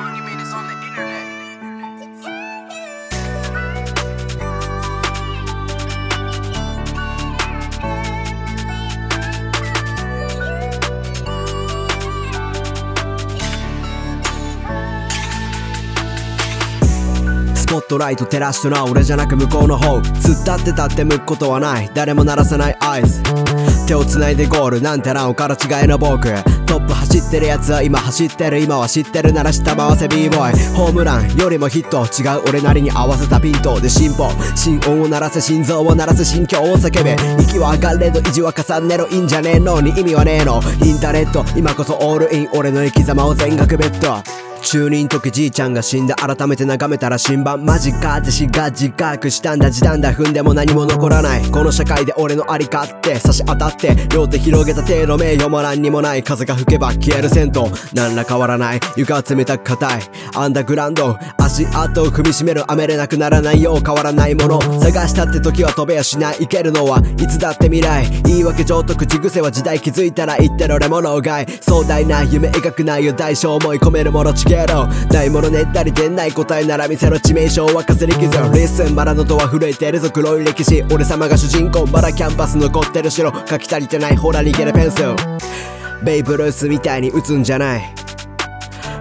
argument is on the internet. 照らしてな俺じゃなく向こうの方突っ立って立って向くことはない誰も鳴らさないアイス手を繋いでゴールなんてなおから違いの僕。トップ走ってるやつは今走ってる。今は知ってるなら下回せ。B ボーイホームランよりもヒット違う俺なりに合わせたピントで進歩。心音を鳴らせ心臓を鳴らせ心境を叫べ。息は上がれど意地は重ねろ。いいんじゃねえのに意味はねえの。インターネット。今こそオールイン。俺の生き様を全額ベッド中二時じいちゃんが死んだ。改めて眺めたら新版マジかってしが自覚したんだ。時短だ踏んでも何も残らない。この社会で俺のありかって。差し当たって。両手広げた手の名誉も何にもない。風が吹けば消える銭湯。何ら変わらない。床は冷たく硬い。アンダーグラウンド。足跡を踏みしめる雨れなくならないよう変わらないもの。探したって時は飛べやしない。いけるのはいつだって未来。言い訳上と口癖は時代気づいたら言ってる俺も老害壮大な夢描くないよ大小思い込めるもの。げろないものねったり出ない答えなら見せろ致命傷沸かせ力図リッスンまだのとは震えてるぞ黒い歴史。俺様が主人公まだキャンパス残ってる城。書き足りてないほら逃げるペンス。ベイブルースみたいに打つんじゃない。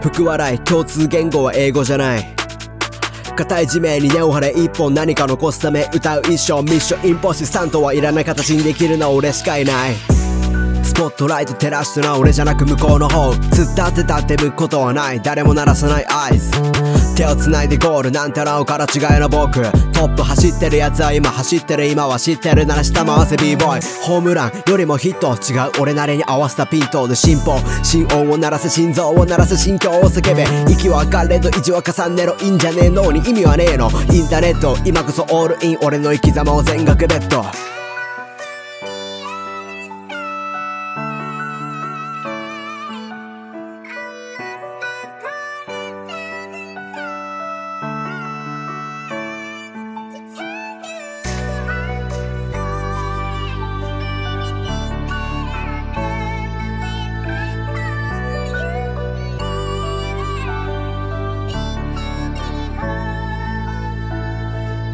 福笑い共通言語は英語じゃない。硬い地面に根を張れ一本何か残すため歌う一生ミッションインポッシスタントはいらない形にできるのは俺しかいない。スポットライト照らしてな俺じゃなく向こうの方。突っ立って立って向くことはない。誰も鳴らさない合図手を繋いでゴールなんてなおから違いの僕。トップ走ってるやつは今走ってる。今は知ってる。なら下回せ b ボーイホームランよりもヒット違う俺なりに合わせたピントで進歩心音を鳴らせ心臓を鳴らせ心境を叫べ。息は上がれど意地は重ねろ。いいんじゃねえの。に意味はねえの。インターネット今こそオールイン。俺の生き様を全額ベッド